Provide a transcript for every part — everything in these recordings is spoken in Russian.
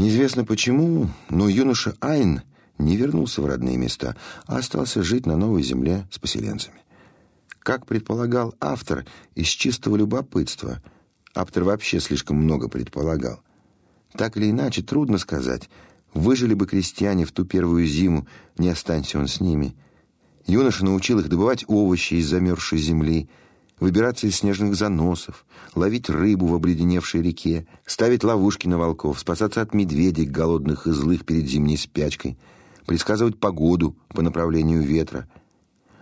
Неизвестно почему, но юноша Айн не вернулся в родные места, а остался жить на новой земле с поселенцами. Как предполагал автор, из чистого любопытства. Автор вообще слишком много предполагал. Так или иначе, трудно сказать, выжили бы крестьяне в ту первую зиму, не останься он с ними. Юноша научил их добывать овощи из замерзшей земли, выбираться из снежных заносов, ловить рыбу в обледеневшей реке, ставить ловушки на волков, спасаться от медведей, голодных и злых перед зимней спячкой, предсказывать погоду по направлению ветра —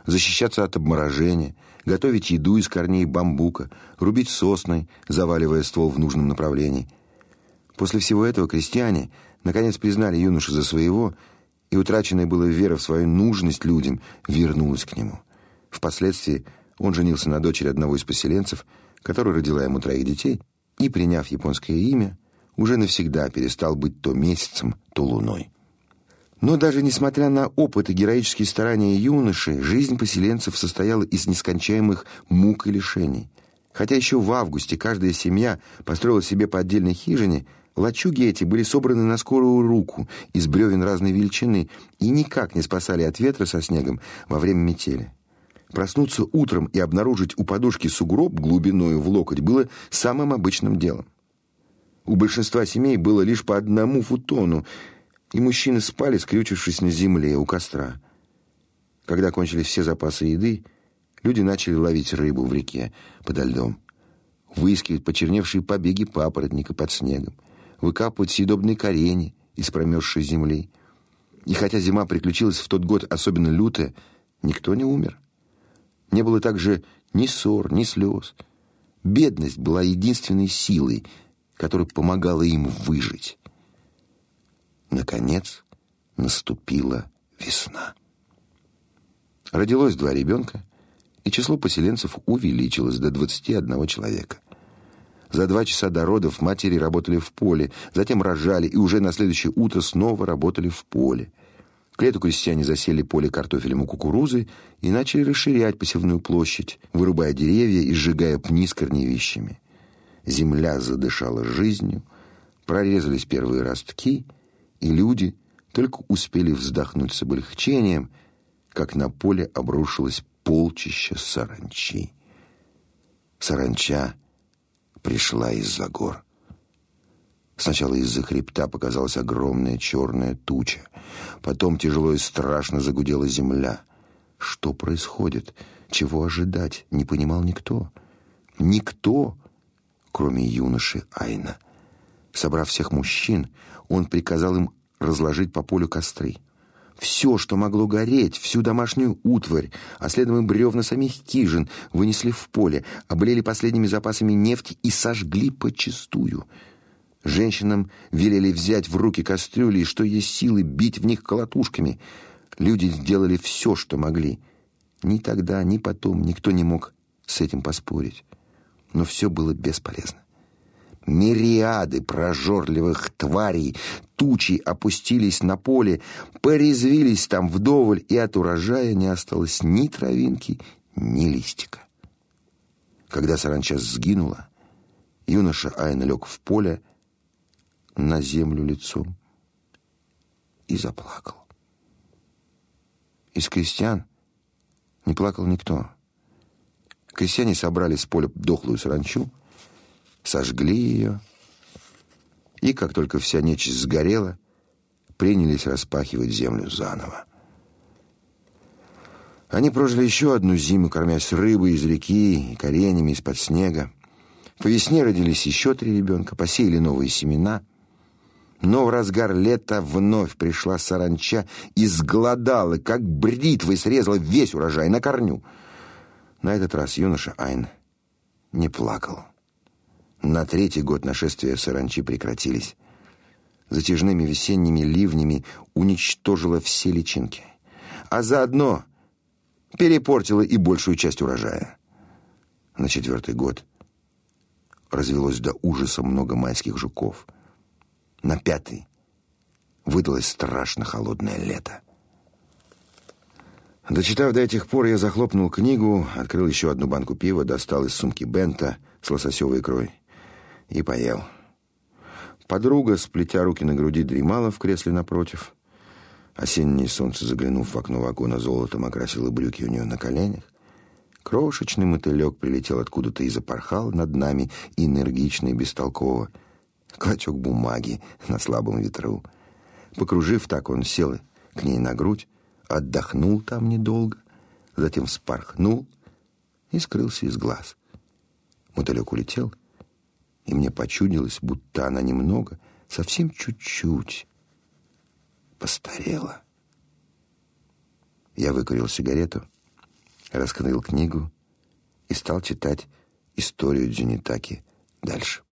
защищаться от обморожения, готовить еду из корней бамбука, рубить сосны, заваливая ствол в нужном направлении. После всего этого крестьяне наконец признали юношу за своего, и утраченная была вера в свою нужность людям вернулась к нему. Впоследствии он женился на дочери одного из поселенцев, которая родила ему троих детей, и, приняв японское имя, уже навсегда перестал быть то месяцем, то луной. Но даже несмотря на опыт и героические старания юноши, жизнь поселенцев состояла из нескончаемых мук и лишений. Хотя еще в августе каждая семья построила себе по отдельной хижине, лачуги эти были собраны на скорую руку из бревен разной величины и никак не спасали от ветра со снегом во время метели. Проснуться утром и обнаружить у подушки сугроб глубиной в локоть было самым обычным делом. У большинства семей было лишь по одному футону, и мужчины спали, скрючившись на земле у костра. Когда кончились все запасы еды, люди начали ловить рыбу в реке подо льдом, выискивать почерневшие побеги папоротника под снегом, выкапывать съедобные корени из промерзшей земли. И хотя зима приключилась в тот год особенно лютая, никто не умер. Не было также ни ссор, ни слез. Бедность была единственной силой, которая помогала им выжить. Наконец наступила весна. Родилось два ребенка, и число поселенцев увеличилось до 21 человека. За два часа до родов матери работали в поле, затем рожали и уже на следующее утро снова работали в поле. К лету крестьяне засели поле картофелем и кукурузой и начали расширять посевную площадь, вырубая деревья и сжигая пни с корневищами. Земля задышала жизнью, прорезались первые ростки — и люди только успели вздохнуть с облегчением, как на поле обрушилось полчище саранчи. Саранча пришла из-за гор. Сначала из-за хребта показалась огромная черная туча. Потом тяжело и страшно загудела земля. Что происходит? Чего ожидать? Не понимал никто. Никто, кроме юноши Айна. Собрав всех мужчин, он приказал им разложить по полю костры. Все, что могло гореть, всю домашнюю утварь, а следом и бревна самих хижин, вынесли в поле, облили последними запасами нефти и сожгли почистую. Женщинам велели взять в руки кастрюли и, что есть силы, бить в них колотушками. Люди сделали все, что могли. Ни тогда, ни потом никто не мог с этим поспорить. Но все было бесполезно. Мириады прожорливых тварей тучи опустились на поле, порезвились там вдоволь, и от урожая не осталось ни травинки, ни листика. Когда саранча сгинула, юноша Айн лег в поле на землю лицом и заплакал. Из крестьян не плакал никто. Крестьяне собрали с поля дохлую саранчу, сожгли ее, и, как только вся нечисть сгорела, принялись распахивать землю заново. Они прожили еще одну зиму, кормясь рыбой из реки и коренями из-под снега. По весне родились еще три ребенка, посеяли новые семена. Но в разгар лета вновь пришла саранча и сголодала, как бритвой срезала весь урожай на корню. На этот раз юноша Айн не плакал. На третий год нашествия саранчи прекратились. Затяжными весенними ливнями уничтожила все личинки. А заодно перепортила и большую часть урожая. На четвертый год развелось до ужаса много майских жуков. На пятый выдалось страшно холодное лето. Дочитав до этих пор, я захлопнул книгу, открыл еще одну банку пива, достал из сумки Бента с лососевой икрой и поел. Подруга, сплетя руки на груди, дремала в кресле напротив. Осеннее солнце, заглянув в окно вагона, золотом окрасило брюки у нее на коленях. Крошечный мотылек прилетел откуда-то и запорхал над нами энергично и бестолково. Клочок бумаги на слабом ветру. Покружив так, он сел к ней на грудь, отдохнул там недолго, затем вспорхнул и скрылся из глаз. Мотылек улетел, и мне почудилось, будто она немного, совсем чуть-чуть, постарела. Я выкурил сигарету, раскрыл книгу и стал читать историю Дзюнитаки дальше.